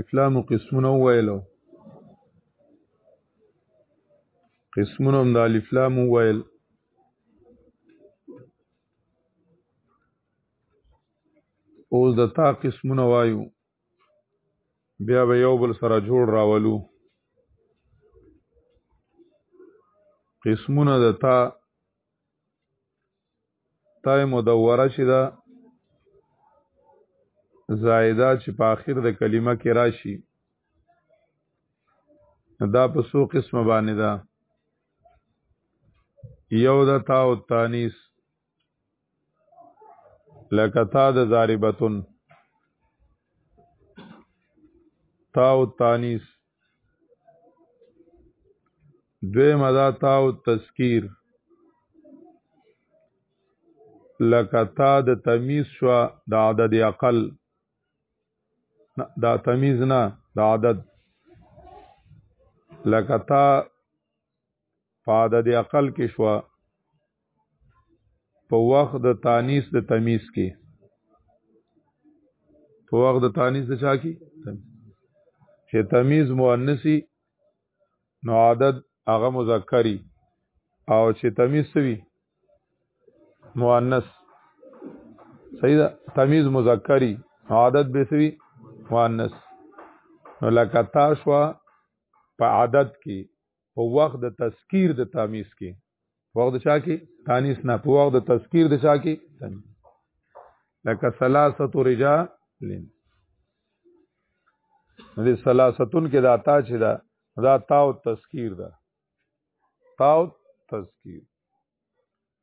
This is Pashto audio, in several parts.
افلام او قسمونه ویلو قسمونه هم د الفلام ویل اوس د تا قسمونه وایو بیا به یو بل سره جوړ راولو قسمونه د تا تای مدوره چې دا زائده چې په آخر د کلمه کې راشي دا په سو قسمه باندې ده یو د تا او تانیس لکه تا د ضاربتن تا او تانیس دوی مدا تاو تذکیر لکه تا د تمیز شو د عدد اقل دا تمیز نه د عدد لکه تا فاده د عقل کې شو په وخت د تانیس د تمیز کې په وخت د تانیس د چا کې چې تمیز مؤنثي نو عدد هغه مذکری او چې تمیز سوي مؤنث صحیح ده تمیز مذکری عادت به سوي مؤنث نو لکه تاسو په عدد کې په وخت د تذکیر د تامیز کې وخت د چا کې تانیس نه په وخت د تذکیر د چا کې لکه ثلاثه رجال د ثلاثتون کې دا تا چې دا دا تاو تذکیر ده تاو تذکیر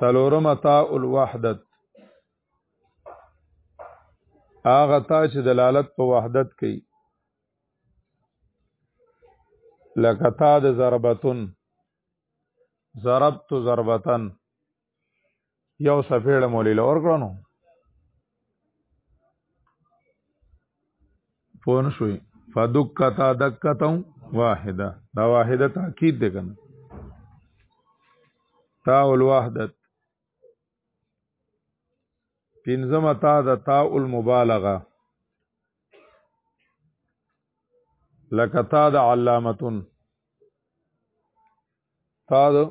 سلورم تا الوحدت هغه تا چې دلالت په وحدت کوي لکه تا د ضربتون ضربت ضربتن یو سفیړه مولې لور کړنو پون شوي فدکتا دکتا واحده دا واحده تاکید دی کنه تا الوحدت پنځمه تا د تا المبالغه لکه تا د علامتون تا د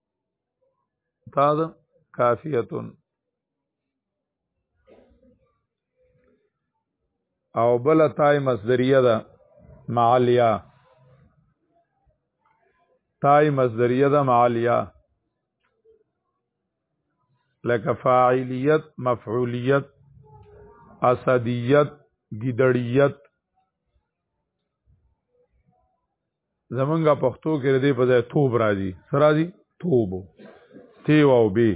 تا د کافیتون او بل تای مصدریه ده معالیا تای مصدریه ده معالیا لکه فاعلیت مفعولیت اسدیت ګیدړیت زمونږه پښتو کې دې په ځای توب راځي سرازي توبو تی او بی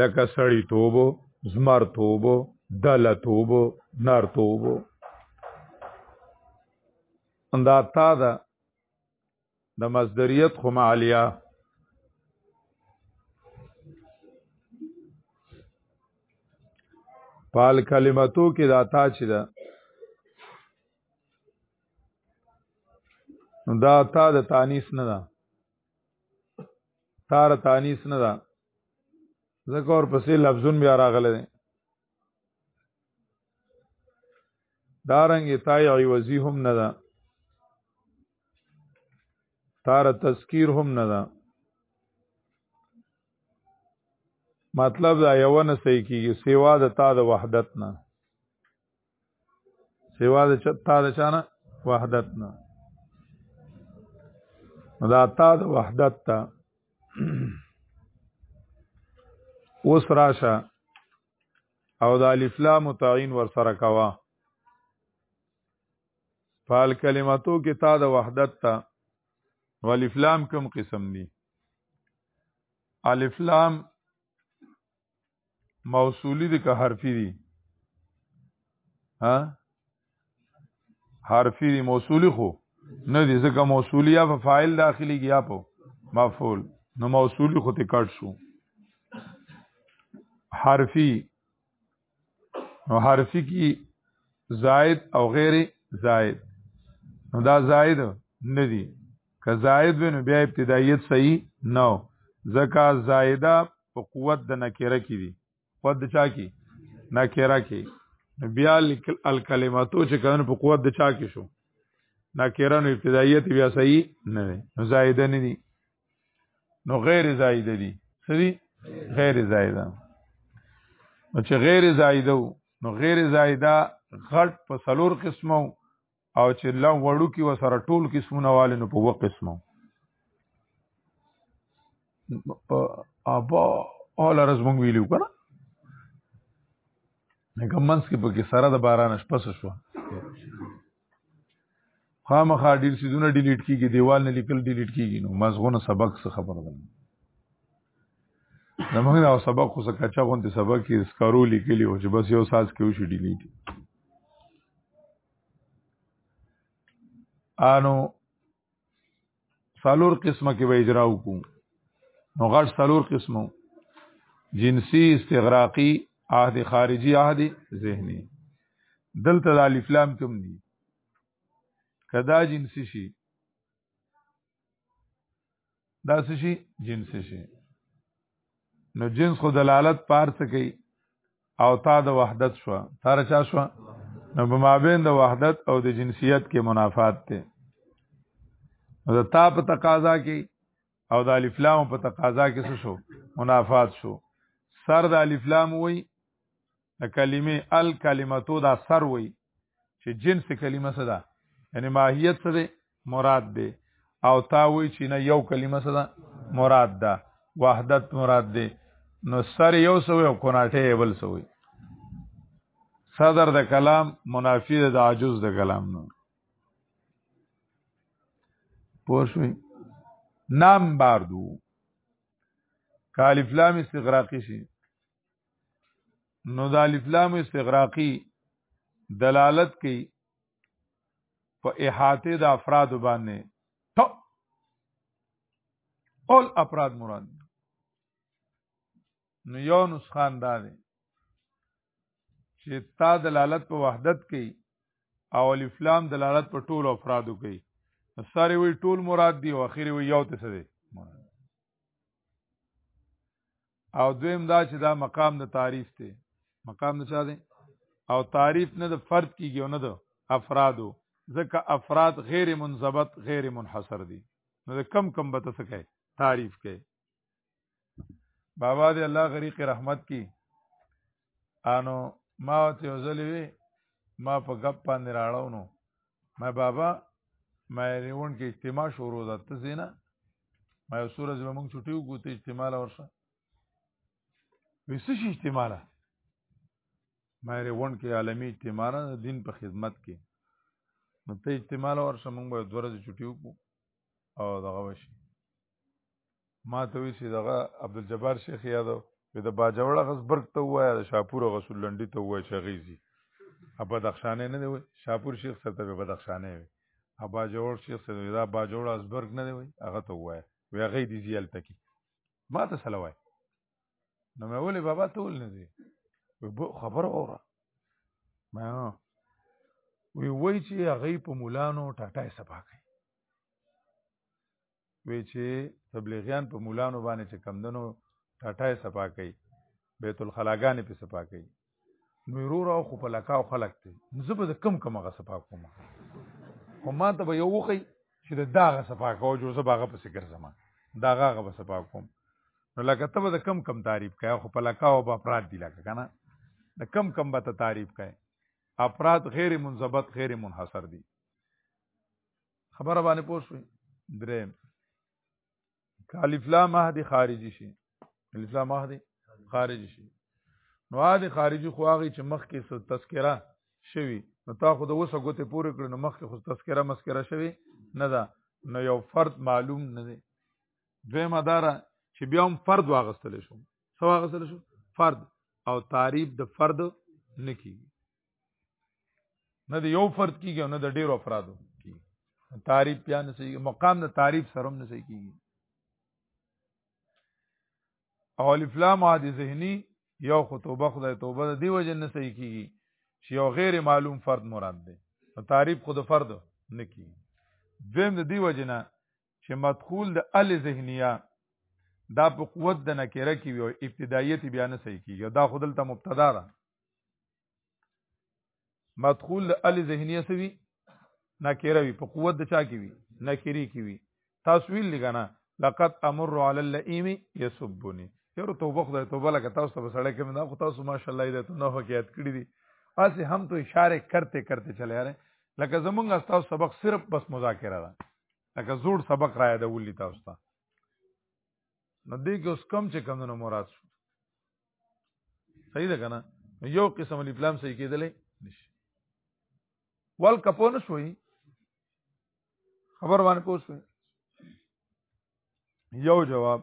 لکه سړی توبو زمر توبو دل توبو نر توبو اندا تا دا د مصدریت خو معالیا پال کلمتو کې دا تا چې دا نو دا تا د تانیس نه ده تار تانیس نه ده ځکه اور پسې لفظون بیا راغلی دی دارنګ تای عوضی هم نه ده تار تذکیر هم نه ده مطلب دا یو نه صحیح کیږي سیوا د تا د وحدت نه سوا د چتا د چانه وحدت نه دا تا د وحدت ته اوس راشه او د الف لام تعین ور سره کوا فال کلماتو کې تا د وحدت ته والف لام کوم قسم دي الف لام موصولی دي که حرفي دي ها حرفي دي موصولی خو نه دي ځکه موصولی یا په فاعل داخلي یا په مفعول نو موصولی خو ته کټ شو حرفي نو حرفي کی زائد او غیر زائد نو دا زائد نه دي که زائد وي نو بیا ابتدایت صحیح نه و ځکه زائده په قوت د نکره کې دي قوت د چا کې نکره کې بیا الکلماتو چې کله په قوت د چا کې شو نکره نو ابتدایت بیا صحیح نه وي نو زائده نه دي نو غیر زائده دي سری غیر زائده نو چې غیر زائده نو غیر زائده غټ په سلور قسمو او چې لا وړو کې وسره ټول قسمونه والي نو په و قسمو په ابا اول ورځ مونږ ویلو کنه هغه منس کې پکې سره د باران شپه شو خامخا ډیر سیزونه ډیلیټ کیږي دیوال نه لیکل ډیلیټ کیږي نو مزغونه سبق څه خبر ده زمونږ دا سبق خو څه کچا غونډه سبق کې سکارو لیکلی او چې بس یو ساز کې وشي ډیلیټ انو سالور قسمه کې به اجرا وکړو نو غټ سالور قسمو جنسی استغراقی عهد خارجي عهد ذهني دلته د الف لام کوم دي کدا جنسی شي دا څه شي جنس شي نو جنس خو دلالت پارڅ کوي او تا د وحدت شو تر چا شو نو په مابین د وحدت او د جنسیت کې منافات ته نو د تا په تقاضا کې او د الف لام په تقاضا کې څه شو منافات شو سر د الف لام وای د کلمې الکلمتو دا سر وي چې جنس کلمه څه ده یعنی ماهیت څه دی مراد دی او تا وی چې نه یو کلمه څه ده مراد ده وحدت مراد دی نو سر یو سوی او کناټه بل سوی صدر د کلام منافی د عجز د کلام نو پوښوي نام باردو کالف لام استغراقی شي نو د الف لام استغراقی دلالت کوي په احاطه د افراد باندې ټول اول افراد مراد نو یو نسخان دا دی چې تا دلالت په وحدت کوي او الف لام دلالت په ټول افرادو کوي ساري وی ټول مراد دی او اخیری وی یو ته څه دی او دویم دا چې دا مقام د تعریف دی مقام د چا دی او تعریف نه د فرد کیږي او نه د افرادو ځکه افراد غیر منضبط غیر منحصر دي نو د کم کم به تاسو کوي تعریف کوي بابا دې الله غریق رحمت کی انو ما ته وزلې وي ما په غپ باندې راړو نو ما بابا ما ریون کې اجتماع شروع ده ته زینا ما یو سورج به موږ چټیو کوته اجتماع ورشه وسش اجتماع ده ما ریون کې عالمی اجتماع ده دین په خدمت کې نو ته اجتماع ورشه موږ به دوه ورځې چټیو کو او دغه وشي ما ته وی چې دغه عبدالجبار شیخ یادو په د باجوړه غس برګ ته وایا د شاپور غسول لنډی ته وای شغیزي ابا دخشانه نه دی وای شاپور شیخ سره ته به دخشانه وي ابا جوړ شیخ سره دا باجوړ از برګ نه دی وای هغه ته وای وی هغه دی زیل تکي ما ته سلوای نو مې ولې بابا تول نه دی خبر اوره ما وی وای چې هغه په مولانو ټاټای سبا کوي وی چې تبلیغیان په مولانو باندې چې کمدنو ټاټای صفا کوي بیت الخلاګانې په صفا کوي نو ورور او خو په لکاو خلق ته زه به کم کم غ صفا کوم خو ما ته به یو وخی چې د داغه صفا کوو جو زه باغه پسې ګرځم داغه غ به صفا کوم نو لکه ته به کم کم تعریف کوي خو په لکاو به افراد دی لکه کنه د کم کم به ته تعریف کوي افراد غیر منضبط غیر منحصر دي خبره باندې پوښوي درې کالف لا مهدي خارجي شي الف لا مهدي خارجي شي نو هغه خارجي خو هغه چې مخ کې تذکره شوی نو تا خو د اوسه ګوتې پورې کړې نو مخکې خو تذکره مسکره شوی نه ده نو یو فرد معلوم نه دی دویمه داره چې بیا هم فرد واغستل شو څه واغستل شو فرد او تعریف د فرد نه کیږي نه د یو فرد کیږي نه د ډیرو افرادو کیږي تعریف بیا نه صحیح مقام د تعریف سره هم نه صحیح کیږي او الف لام عاد ذهنی یو خو توبه خدای توبه د دی وجه نه صحیح کیږي چې یو غیر معلوم فرد مراد دی نو تعریف خود فرد نه کیږي دویم د دی وجه نه چې مدخول د ال ذهنیه دا په قوت د نکره کې وي او ابتدایت بیا نه صحیح کیږي دا خودلته مبتدا ده مدخول ال ذهنیه سوي نکره وي په قوت د چا کې وي نکری کې وي تاسو ویل لګنه لقد امر على اللئيم يسبني یو توبه خدای توبه لکه تاسو ته سړی کې نه خو تاسو ماشاءالله دې ته نه حکایت کړی دي اسی هم تو اشاره کرتے کرتے چلے یاره لکه زمونږ تاسو سبق صرف بس مذاکره ده لکه زوړ سبق را یادولی تاسو ته نو دې کې اوس کم چې کم نه مراد شو صحیح ده کنه یو قسم الف لام صحیح کېدلې نشي ول کپون شوي خبر باندې پوه شوي یو جواب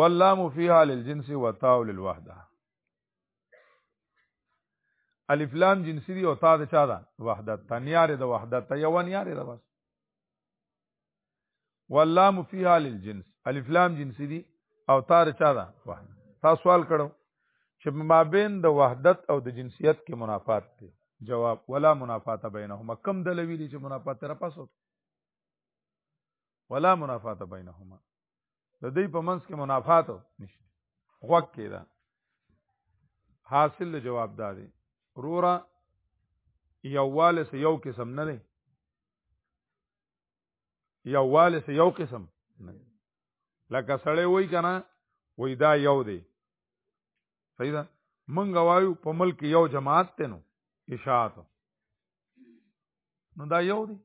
واللام فيها للجنس وتاء للوحده الف لام جنسی دی او تا د چا ده وحدت تنیار د وحدت یو نیار ده بس واللام فيها للجنس الف لام جنسي دي او تار چا ده تا سوال کړو چې ما بین د وحدت او د جنسیت کې منافات دي جواب ولا منافات بینهما کم د لوی دي چې منافات تر پاسو ولا منافات بینهما د دې په منځ کې منافات نشته غوږ کې ده حاصل جواب دا دی رورا یواله سه یو قسم نه دی یو والي سه یو قسم لکه سړی وای کنه وای دا یو دی صحیح ده منګ وایو په ملک یو جماعت ته نو اشاعت نو دا یو دی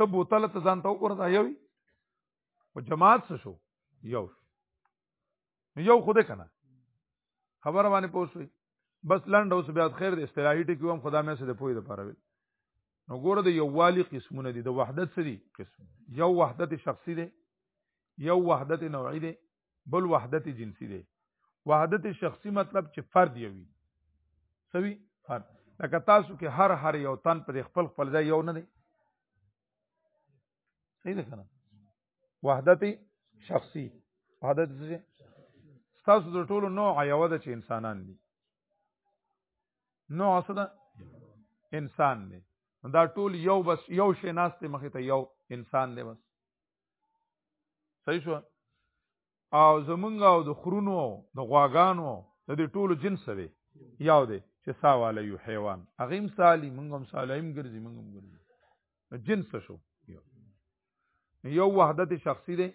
ته بوتل ته ځان ته وګوره دا یو په جماعت څه شو یو نو یو خو دې کنه خبره باندې پوسوي بس لنډ اوس بیا خیر دې اصطلاحي ټکی هم خدا مې سره پوي د پاره وي نو ګوره د یووالي قسمونه دي د وحدت سری قسم یو وحدت شخصي دی یو وحدت نوعي دی بل وحدت جنسي دی وحدت شخصي مطلب چې فرد یوي سوي فرد لکه تاسو کې هر هر یو تن پر خپل خپل ځای یو نه دی صحیح ده کنه وحدت شخصي وحدت څه تاسو د ټولو نوع یو ده چې انسانان دي نوع څه ده انسان دی دا ټول یو بس یو شی ناشته مخې ته یو انسان دی بس صحیح شو او زمونږ او د خرونو او د غواګانو د دې ټولو جنس دی یو دی چې ساواله یو حیوان هغه هم سالي مونږ هم سالیم ګرځي مونږ هم ګرځي جنس شو یو وحدت شخصي دی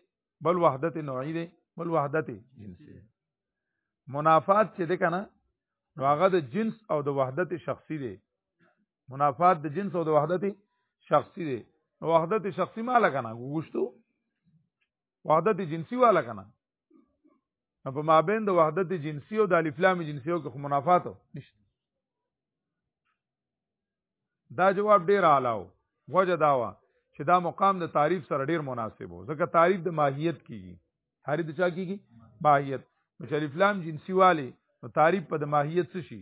بل وحدت نوعي دی بل وحدت جنسي منافات چې ده کنه نو هغه د جنس او د وحدت شخصي دی منافات د جنس او د وحدت شخصي دی نو وحدت شخصي ما لګنه وګشتو وحدت جنسی والا کنه نو په مابین د وحدت جنسی او د الف لام جنسی او کې منافات نشته دا جواب ډیر اعلی و وجه دا و چې دا مقام د تعریف سره ډیر مناسب و ځکه تعریف د ماهیت کیږي تعریف د چا کیږي ماهیت مشرف لام جنسی والی نو تعریف په د ماهیت څه شي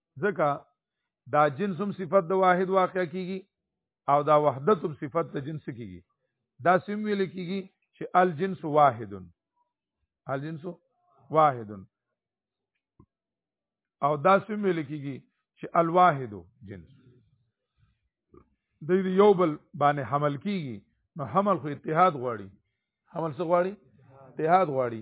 ځکه دا جنس هم صفت د واحد واقع کیږي او دا وحدت هم صفت د جنس کیږي دا سم ویل کیږي چې الجنس واحد الجنس واحد او دا سم ویل کیږي چې الواحد جنس د یو بل باندې حمل کیږي نو حمل خو اتحاد غواړي حمل څه غواړي اتحاد غواړي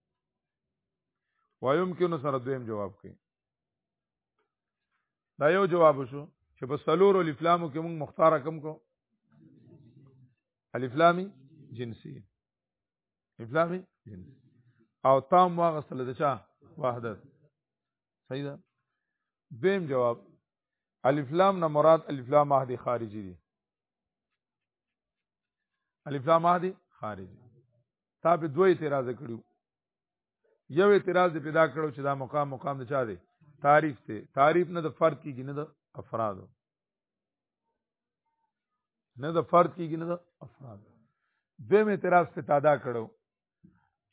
وایم کې نو سره دویم جواب کوي دا یو جواب شو چې په سلور الافلامو کې موږ مختار کم کو الافلامي جنسي افلامي جنسي او تام واغسل د چا وحدت صحیح ده دویم جواب الافلام نه مراد الافلام عهد خارجي دي الافلام عهد خارجي تا په دوه اعتراض کړو یو اعتراض پیدا کړو چې دا مقام مقام د چا دی تعریف ته تعریف نه د فرد کیږي نه د افرادو نه د فرد کیږي نه د افرادو دویم اعتراض ته تادا کړو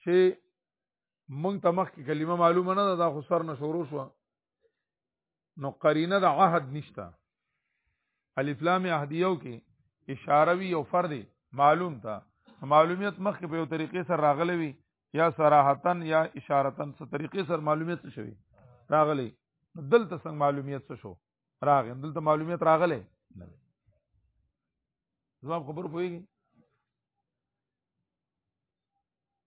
چې مونږ ته مخکې کلمه معلومه نه ده دا خو سر نه شروع شو نو قرینه د عهد نشته الف لام عهدیو کې اشاره وی او فرد معلوم تا معلومیت مخکې په یو طریقې سره راغلی وي یا صراحتن یا اشارتن څه طریقې سره معلومیت څه شوی راغلی دلته څنګه معلومیت څه شو راغی دلته معلومیت راغلی نه زما خبر پوهیږي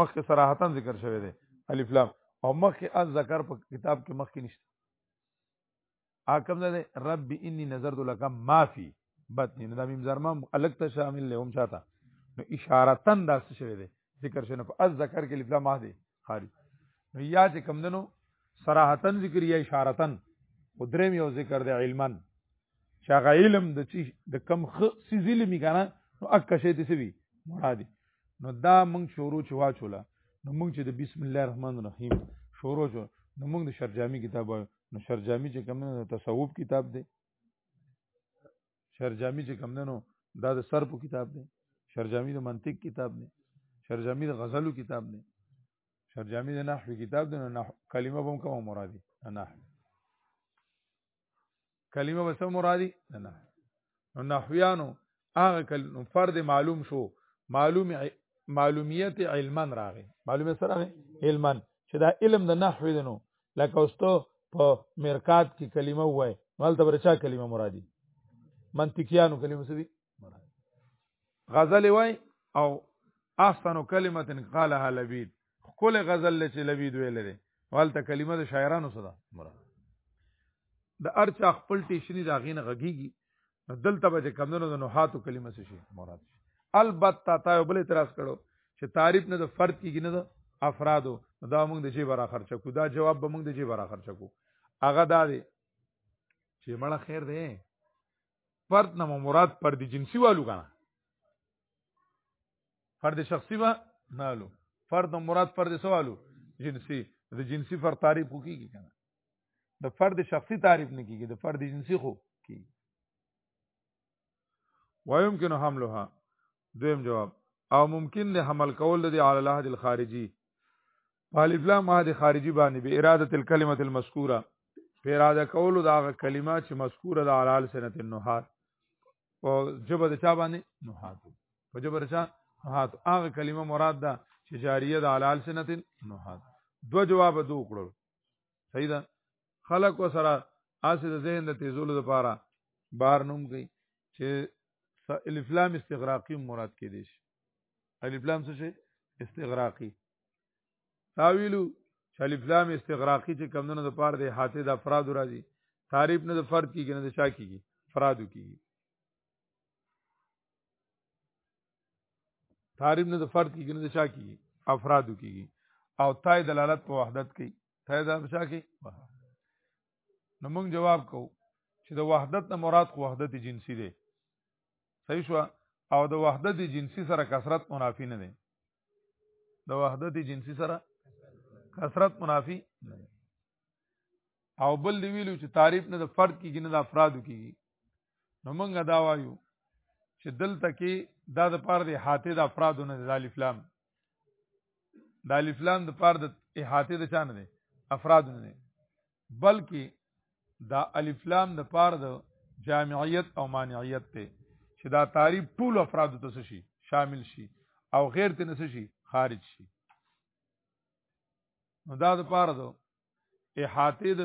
مخکې صراحتا ذکر شوی دی الف لام او مخکې از ذکر په کتاب کې مخکې نشته اکم ده رب انی نظرت لك ما فی بطنی نو دا میم زرمم الک ته شامل له هم چاته نو اشاره تن دا څه شوی دی ذکر شنه په از ذکر کې الف لام ما دی خارج نو یا چې کم دنو صراحتن ذکر یا اشارتن او دریم یو ذکر دی علمن چې هغه علم د چې د کم خ سیز علم کنه نو اکه شی دې سوي مرادي نو دا مونږ شروع چې واچولا نو مونږ چې د بسم الله الرحمن الرحیم شروع شو نو مونږ د شرجامی کتاب نو شرجامی چې کوم نه تصوف کتاب دی شرجامی چې کوم نه دا د سر په کتاب دی شرجامی د منطق کتاب دی شرجامی د غزلو کتاب دی شرجامی د نحوی کتاب دی نو کلمه به کوم مرادي نحوی کلمه وسو مرادي نه نه نو نحویانو هغه کلمه فرد معلوم شو معلوم معلومیت علما راغی معلومه سره راغی علما چې دا علم د نحو دی نو لکه اوستو په مرکات کې کلمه وای مالته برچا کلمه مرادي منطقيانو کلمه سدي غزل وای او احسن کلمه قالها لبید کل غزل چې لبید ویل دي والته کلمه د شاعرانو صدا مراد د ارچا خپل ټیشنی دا غینه غږیږي نو دلته به کمندونو د نوحاتو کلمه څه شي مراد شي البته تا یو بل اعتراض کړو چې تعریف نه د فرد کیږي نه د افرادو دا موږ د جیب را خرچ کو دا جواب به موږ د جیب را خرچ کو هغه دا دی چې مړه خیر دی فرد نه مراد پر دي جنسي والو کنه فرد شخصي و نه لو فرد نه مراد پر دي سوالو جنسي د جنسي فرد تعریف کوي کنه د فرد شخصي تعریف نه کیږي د فرد جنسي خو کی ويمكن حملها دویم جواب او ممکن دی حمل کول دی علی العهد الخارجي الف لام ما د خارجي باندې به اراده الکلمه المذکوره په اراده کولو دا کلمه چې مذکوره ده علال سنت النحات او جبه د چا باندې نحات په جبه د چا نحات هغه کلمه مراد ده چې جاریه ده علال سنت النحات دو جواب دو کړو صحیح ده خلق و سره اسه د ذهن د تیزولو لپاره بار نوم گئی چې الف لام استغراقی مراد کې دي الف لام څه شي استغراقی تاویلو چې الف لام استغراقی چې کمونه د پاره د حاته د افراد راځي تعریف نه د فرد کیږي نه د شا کیږي فرادو کیږي تعریف نه د فرد کیږي نه د شا کیږي افرادو کیږي او تای دلالت په وحدت کوي تای د شا کوي نو موږ جواب کوو چې د وحدت نه مراد خو وحدت جنسی دی صحیح شو او د وحدت جنسی سره کثرت منافی نه دی د وحدت جنسی سره کثرت منافی او بل دی ویلو چې تعریف نه د فرد کېږي نه د افرادو کېږي نو موږ دا وایو چې دلته کې دا د پاره د احاطه د افرادو نه د الف لام د الف لام د پاره د احاطه د چانه دی افرادو نه بلکې دا الف لام د پار د جامعیت او مانعیت ته چې دا تعریف ټول افراد ته شي شامل شي او غیر ته نس شي خارج شي نو دا د پار د احاطه د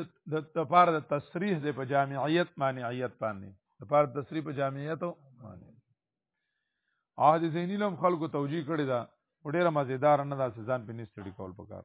د پار د تصریح د په جامعیت مانعیت باندې د پار تصریح په جامعیت او مانعیت عهد زینی لم خلکو توجیه کړی دا ډیره مزیدار نه دا سزان په نستړي کول پکار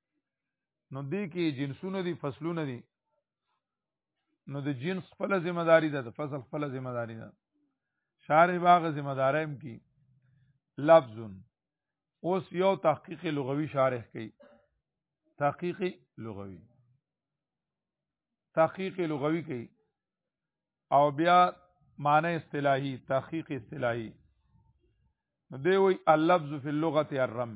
نو دې کې جنسونه دي فصلونه دي نو د جنس خپل ذمہ داری ده د فصل خپل ذمہ داری ده شارح باغ ذمہ دارم کی لفظ اوس یو تحقیق لغوي شارح کوي تحقیق لغوي تحقیق لغوي کوي او بیا معنی اصطلاحي تحقیق اصطلاحي نو دی وی اللفظ فی اللغه الرم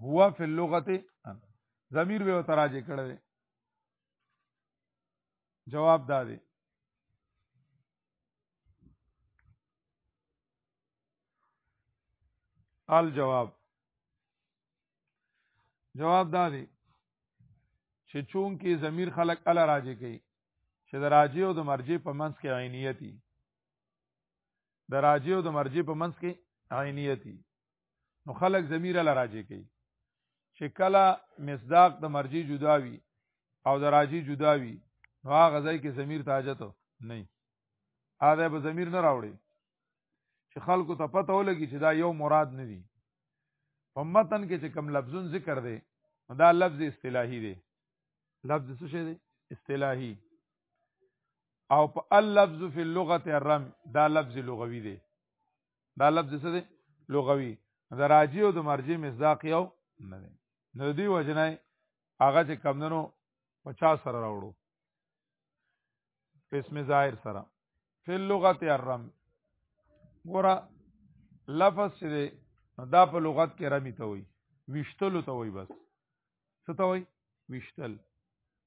هو فی اللغه ضمیر به تراجه کړی جواب دا دی الجواب جواب دا دی چې چون کې ضمیر خلق ال راځي کوي چې د راځي او د مرجي په منځ کې عینیتي د راجع او د مرجع په منځ کې عینیتی نو خلق ضمیر له راجع کوي چې کله مصداق د مرجع جدا وي او د راجع جدا وي نو هغه ځای کې ضمیر ته حاجت نه هغه به ضمیر نه راوړي چې خلکو ته پته ولګي چې دا یو مراد نه دی په متن کې چې کم لفظون ذکر دی دا لفظ اصطلاحي دی لفظ څه شی دی اصطلاحي او په اللفظ فی اللغه الرم دا لفظ لغوي دی دا لفظ څه دی لغوي دا راجی او د مرجی مصداق یو نه دی نو دی وجنای هغه چې کمندنو 50 سره راوړو اسم ظاهر سره فی اللغه الرم ګوره لفظ چې دی دا په لغت کې رمی ته وای وشتلو ته وای بس څه ته وای وشتل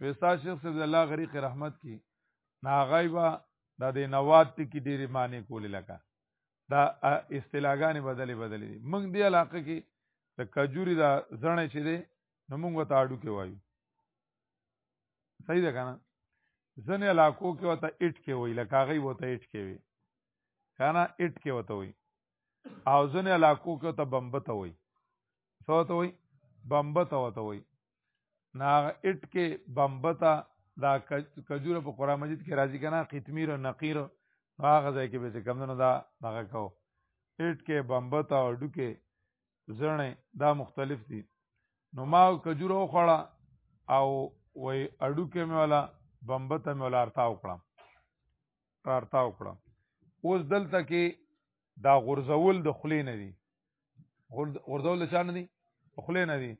وستا شیخ صاحب الله غریق رحمت کی ناغیبا د دې نواد ټکی ډېری معنی کولې لکه دا اصطلاحګانې بدلې بدلې دي موږ دی علاقه کې د کجوري دا زړه چې دی نو موږ وته اډو کې وایو صحیح ده کنه ځنې علاقو کې وته اټ کې وای لکه هغه وته اټ کې وي کنه اټ کې وته وای او ځنې علاقو کې وته بمبته وای څه وته وای بمبته وته وای نا اټ کې بمبتا دا کجوره په قران مجید کې راځي کنه قتمیر او نقیر هغه ځای کې به کم نه دا هغه کو اټ کې بمبتا او ډوکه زړنه دا مختلف دي نو ما کجوره خوړه او وای اډو کې مې ولا بمبته مې ولا ارتاو کړم ارتاو کړم اوس دلته کې دا غرزول د خلی نه دي غرزول د چا نه دي خلی نه دي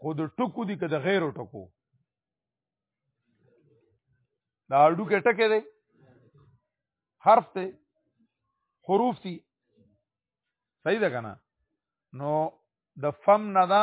خو د ټکو دي که د غیر ټکو دا اډو کې ټکه دی حرف دی حروف دي صحیح ده کنه نو د فم نه دا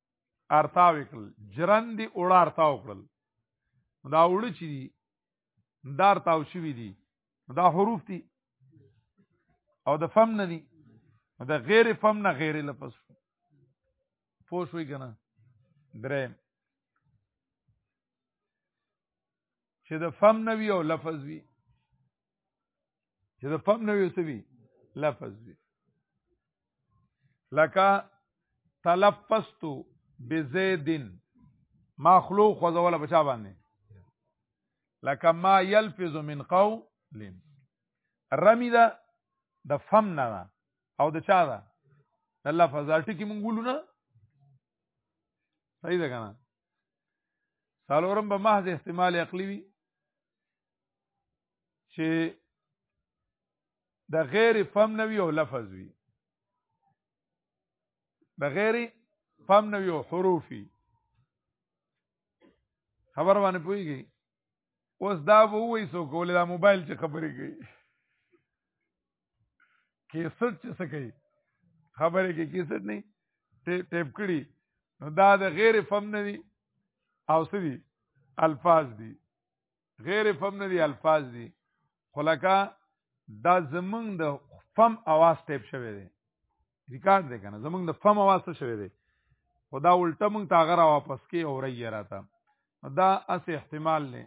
ارتا وکړل جرند دی اوړه ارتا وکړل دا اوړه چی دی دا ارتا او شوی دی دا حروف دی او د فم نه دی دا غیر فم نه غیر لپس پوه شوی کنه درې چې د فم نه وی او لفظ وی چې د فم نه وي سوي لفظ وي لکه تلفظت بزید مخلوق خوځوله بچا باندې لکه ما یلفظ من قول رمی ده د فم نه ده او د چا ده د لفظ ټکی مونږ ولو نه صحیح ده کنه سالورم به محض استعمال عقلی وي چې د غیر فهم نوي او لفظ وي د غیر فهم نوي او حروفي خبر باندې پويږي اوس دا ووي سو کول دا موبایل چې خبرې کوي کیسټ چې څه کوي خبرې کې کیسټ نه ټیپ کړي نو دا د غیر فهم نه دي او څه دي الفاظ دي غیر فم نه دي الفاظ دي خلکا دا زمونږ د فم اواز ټیپ شوی دی ریکارډ دی کنه زمونږ د فم اواز څه شوی دی خدا الټه مونږ تا غره واپس کې او رہی راته دا اس احتمال نه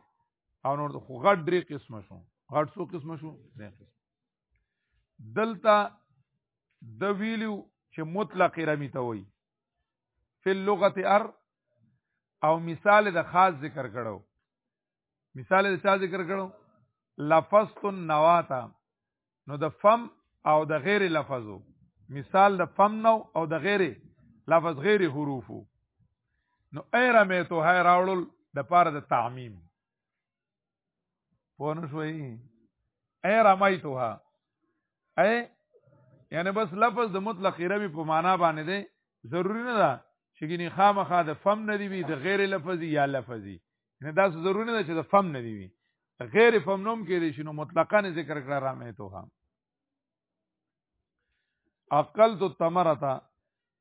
او نور خو غټ درې قسم شو غټ څو قسم شو درې قسم دلته د ویلو چې مطلق رمی ته وای فی اللغه ار او مثال د خاص ذکر کړو مثال د چا ذکر کړو لفظت النواتا نو د فم او د غیر لفظو مثال د فم نو او د غیر لفظ غیر حروفو نو ایرمیتو هاي راوړل د پاره د تعمیم پوه نه شوي اي رميتها اي یعنی بس لفظ د مطلق رمی په معنا باندې دی ضروری نه ده چې ګینه خامخا د فم نه دی وي د غیر لفظي یا لفظي نه دا ضروری نه ده چې د فم نه دی وي غیر فم نوم کې دی شنو مطلقاً ذکر کړه رامه ته هم عقل تو تمرتا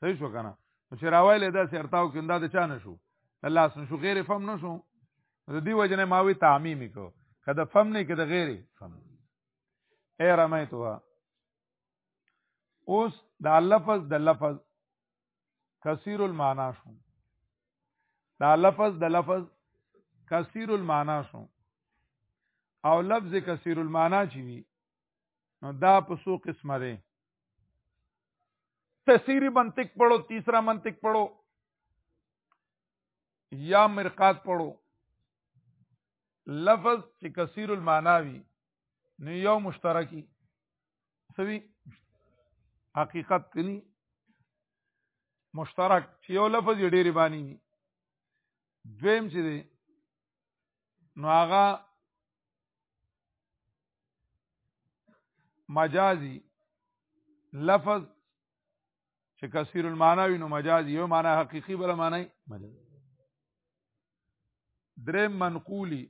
صحیح شو کنه نو چې راوایل دا سرتاو کې دا د چا نه شو الله سن شو غیر فهم نه شو د دې وجنه ما وی تعمیم کو کده فهم نه کده غیر فهم اے رمیتو اوس دا لفظ د لفظ کثیر المعنا شو دا لفظ د لفظ کثیر المعنا شو او لفظ کثیر المعنا چی وی نو دا په سو قسمه دی تفسیری منطق پڑھو تیسرا منطق پڑھو یا مرقات پڑھو لفظ چې کثیر المعنا وي نو یو مشترکی سوي حقیقت تنی مشترک چې یو لفظ ډېری باندې دویم چې دی نو هغه مجازي لفظ چې کثیر المعنا وي نو مجازي یو معنا حقيقي بل معنی مجازي دریم منقولی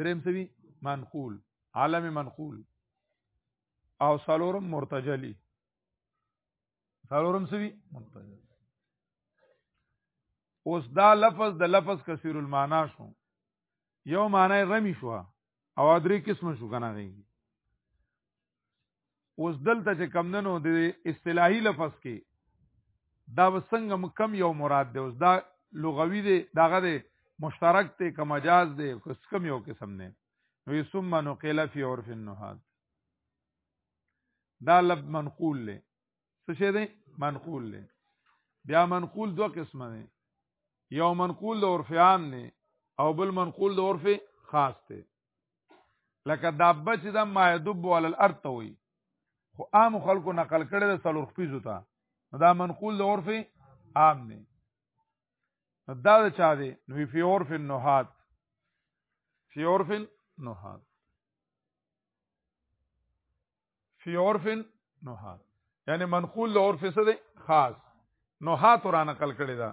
دریم سوي منقول عالم منقول او سالورم مرتجلی سالورم سوي منفذ اوس دا لفظ د لفظ کثیر المعنا شو یو معنی رمی شو او درې قسم شو کنه غي اوس دلته چې کم دنو د اصطلاحي لفظ کې دا وسنګ مکم یو مراد دی اوس دا لغوي دی داغه دی مشترک ته که مجاز دی کس کم یو قسم نه نو ثم نقل فی عرف النهاد دا لب منقول له څه شي دی منقول له بیا منقول دوه قسمه دی یو منقول د عرف عام دی او بل منقول د عرف خاص دی لکه دابه چې د ما یدب علی الارض ته وي خو عام خلکو نقل کړي د څلور خپیزو ته دا منقول د عرف عام دی دا د چا دی نو فی عرف النحات فی عرف النحات فی عرف نوحات یعنی منقول له عرف څه دی خاص نوحات را نقل کړی دا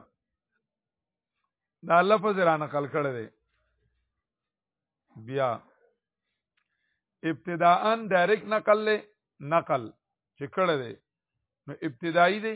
دا لفظ را نقل کړی دی بیا ابتداءا ډایرکټ نقل له نقل چې کړی دی نو ابتدایي دی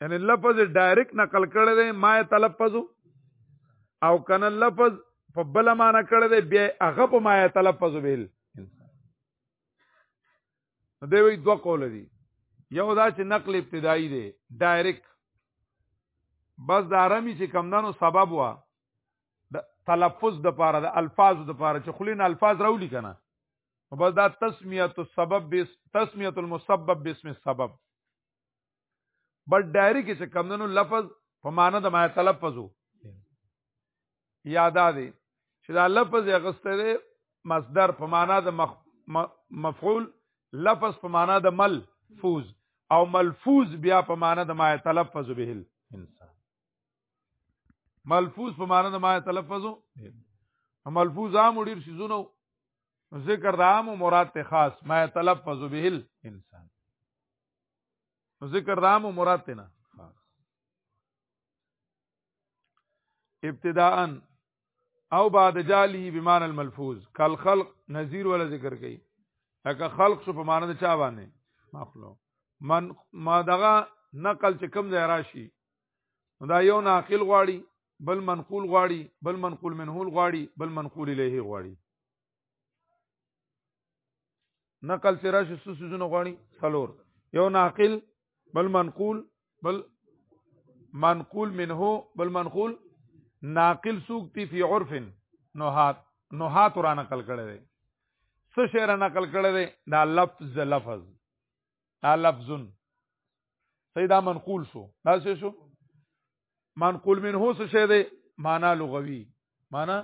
یعنی لفظ ډایرکټ نقل کړی دی ما تلفظ او کنه لفظ په بل معنا کړی دی بیا هغه په ما تلفظ ویل نو دی وی دوه قول دي یو دا چې نقل ابتدایي دی ډایرکټ بس د عربي چې کمندانو سبب وا د تلفظ د پاره د الفاظ د پاره چې خلین الفاظ راولي کنه بس دا تسمیه السبب تسمیه المسبب باسم السبب بل ډایری کې چې کمندونو لفظ په معنی د ما تلفظو یادا دی چې دا لفظ غسته دی مصدر په معنی د مخ... مفعول لفظ په معنی د ملفوظ او ملفوظ بیا په معنی د ما تلفظ به الانسان ملفوظ په معنی د ما تلفظ ملفوظ عام ډیر شیزونه ذکر د عام مراد ته خاص ما تلفظ به الانسان نو ذکر رام او مراد ته نه ابتداء او بعد جاله بمعنى الملفوظ کل خلق نذیر ولا ذکر کړي لکه خلق شو په معنی د چا باندې مخلوق من ما دغه نقل چې کم ځای راشي دا یو ناقل غواړي بل منقول غواړي بل منقول منحول غواړي بل منقول الیه غواړي نقل سره شو څه سيزونه غواړي څلور یو ناقل بل منقول بل منقول منه بل منقول ناقل سوقتی فی عرف نوحات نوحات را نقل کړی دی څه شعر نقل کړی دی دا لفظ لفظ دا لفظ سیدا منقول شو دا څه شو منقول منه څه شه دی معنا لغوي معنا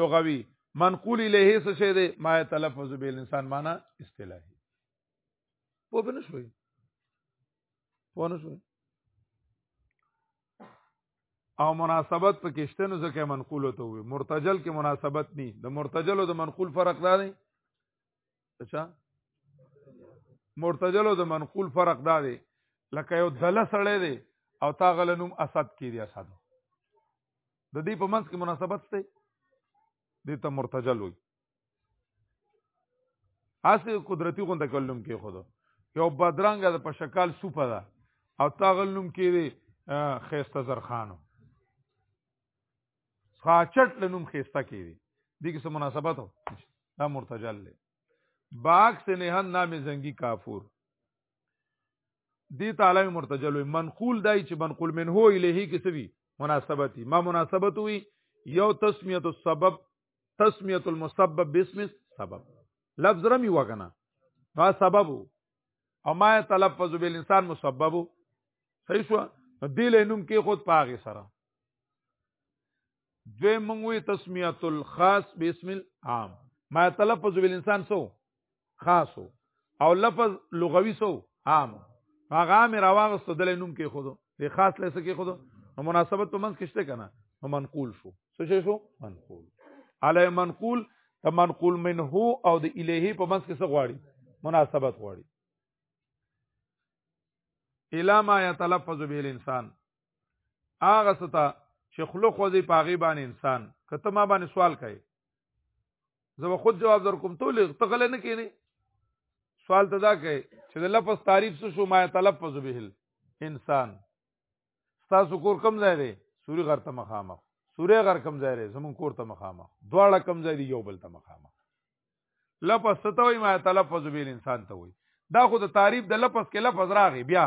لغوي منقول الیه څه شه دی ما تلفظ به انسان معنا اصطلاحي په بنه شوي په نه شوي او مناسبت په کېشته نو ځکه منقول ته وي مرتجل کې مناسبت ني د مرتجل او د منقول فرق دا دی اچھا مرتجل او د منقول فرق دا دی لکه یو دله سړی دی او تا غل نوم اسد کې دی اسد د دې په منځ کې مناسبت شته د ته مرتجل وي اسه قدرتی غونډه کولم کې خود یو بدرنګ د په شکل سوپه ده او تا غل نوم کې دی خيسته زرخانو خاچټ لنوم خيسته کې دي دي کې مناسبت هو دا مرتجل دی باغ سے نهن نام زنګي کافور دی تعالی مرتجل منقول دای چې منقول منه الیه کې سوي مناسبتي ما مناسبت وي یو تسمیه السبب تسمیه المسبب باسم سبب لفظ رمی وکنه ما سبب او ما تلفظ بالانسان مسبب صحیح شو دی له نوم کې خود پاغه سره دوی منوي تسمیه الخاص باسم العام ما تلفظ بالانسان سو خاصو او لفظ لغوي سو عام هغه مې راوغست دل نوم کې خود دی خاص لسه کې خود نو مناسبت په منځ کې شته کنه نو منقول شو څه شي شو منقول علی منقول ته منقول منه او د الیه په منځ کې څه غواړي مناسبت غواړي الا ما يتلفظ به الانسان هغه ستا چې خلو خو دې پاغي باندې انسان کته ما باندې سوال کوي زه خود جواب در کوم ته لږ تغله نه کینی سوال ته دا کوي چې د لفظ تعریف څه شو ما تلفظ به انسان تاسو کور کم ځای دی سوري غر ته مخامخ سوري غر کم ځای دی زمون کور ته مخامخ دواړه کم ځای دی یو بل ته مخامخ لفظ ستوي ما تلفظ به انسان ته وي دا خو د تعریف د لفظ کې لفظ راغی بیا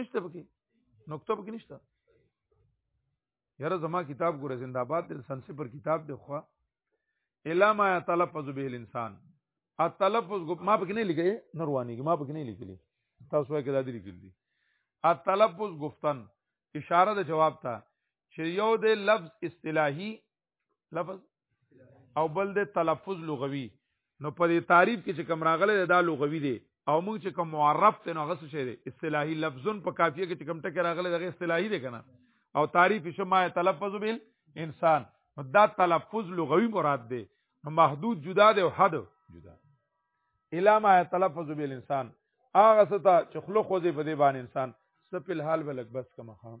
نشته پکې نقطه پکې نشته یاره زما کتاب ګوره زنده‌باد د سنسي پر کتاب دی خو الا ما يتلفظ به الانسان التلفظ ما پکې نه لګي نرواني ما پکې نه لګلي تاسو یې کړه دې لګلي التلفظ گفتن اشاره د جواب ته چې یو د لفظ اصطلاحي لفظ او بل د تلفظ لغوي نو په دې تعریف کې چې کوم راغله دا لغوي دی او موږ چې کوم معرف ته نو غسه شي دی اصطلاحي لفظون په کافیه کې چې کوم ټکی راغله دغه اصطلاحي دی کنه او تعریف شما تلفظ بل انسان دا تلفظ لغوي مراد دی نو محدود جدا دی او حد جدا الا ما تلفظ بل انسان هغه ستا چې خلق خوځي په دې باندې انسان سپل حال بلک بس کما خام